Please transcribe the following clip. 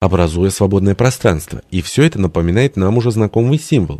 образуя свободное пространство, и все это напоминает нам уже знакомый символ.